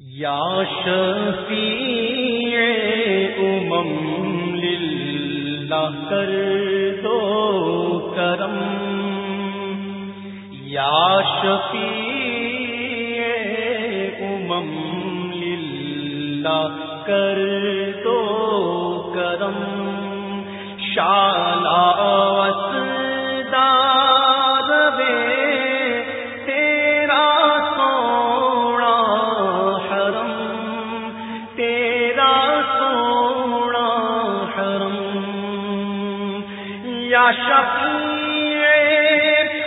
یا شفیع امم للہ کر دو کرم۔ یا شفیع امم للہ کر دو کرم۔ شالا شفیع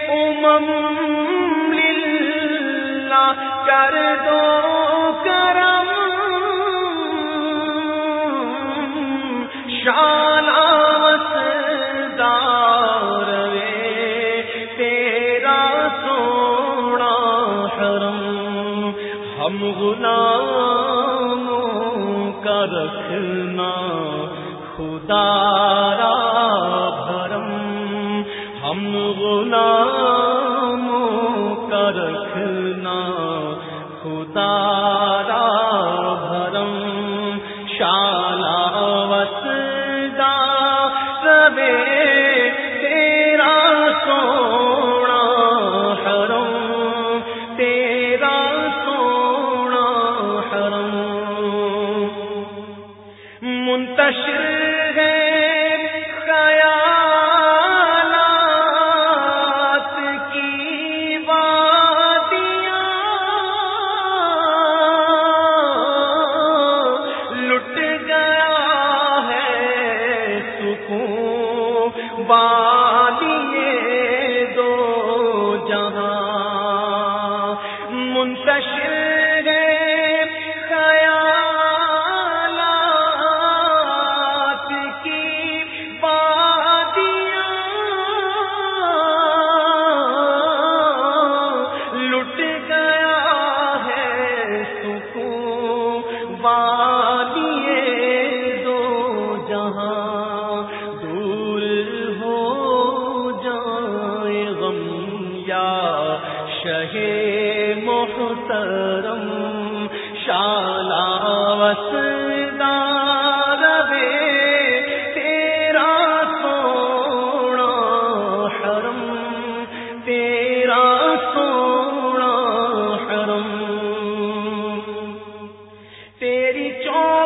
امم للہ کر دو کرم شاہ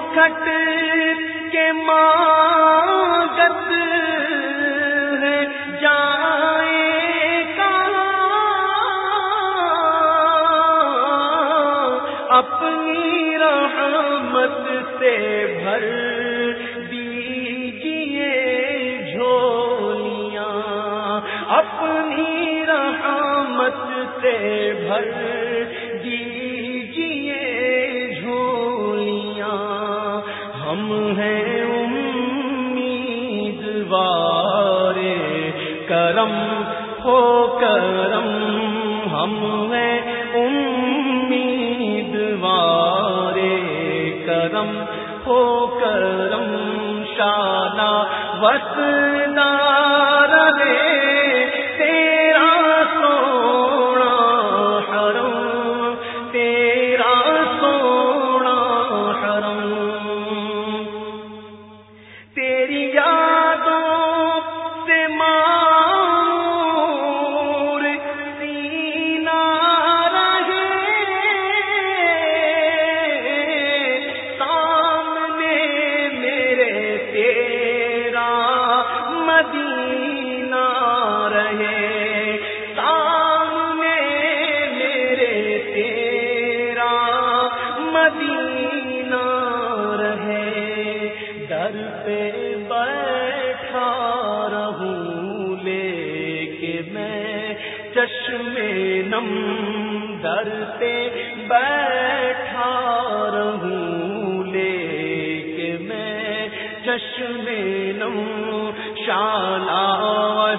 چوکھٹ کے مانگت ہے۔ جائے ماگت اپنی رحمت سے بھر دیجیے جھولیاں۔ اپنی رحمت سے بھر کرم ہو کرم ہم ہیں کرم۔ ہو کرم شادہ وسدار تیرا ستم در پہ بیٹھا رہوں لے کے میں چشم نم شالا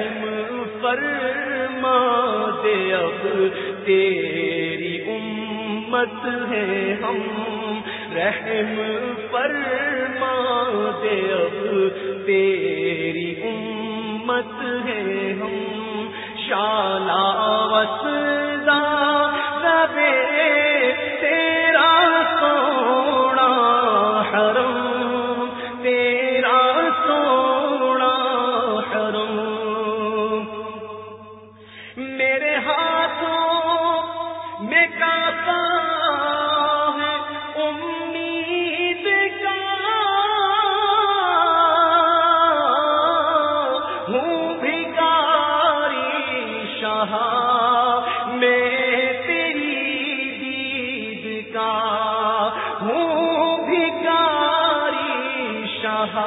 رحم فرما دے اب تیری امت ہے ہم۔ رحم فرما دے اب تیری امت ہے ہم۔ شالا وسلم شاہ میں تیری دید کا ہوں بھکاری شاہ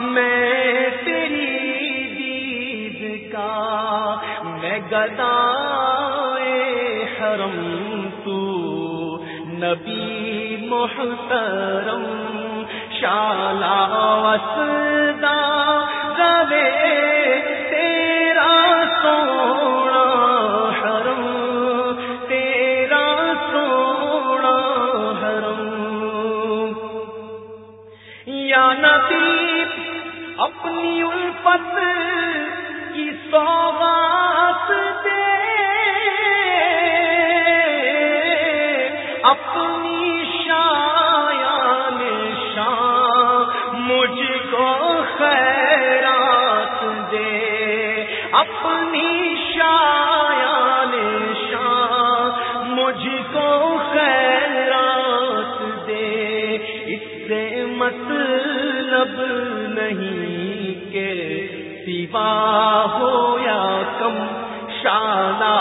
میں تیری دید کا میں گدائے حرم تو نبی محترم شالا وسدا اپنی شایان شان مجھ کو خیرات دے۔ اس سے مطلب نہیں کہ سوا ہو یا کم، شانہ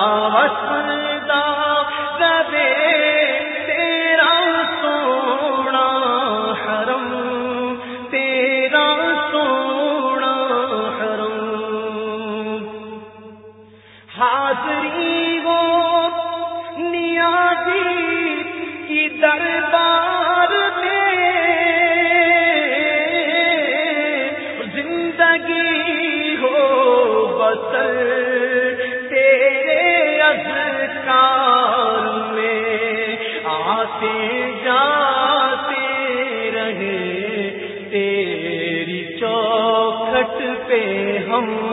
ہم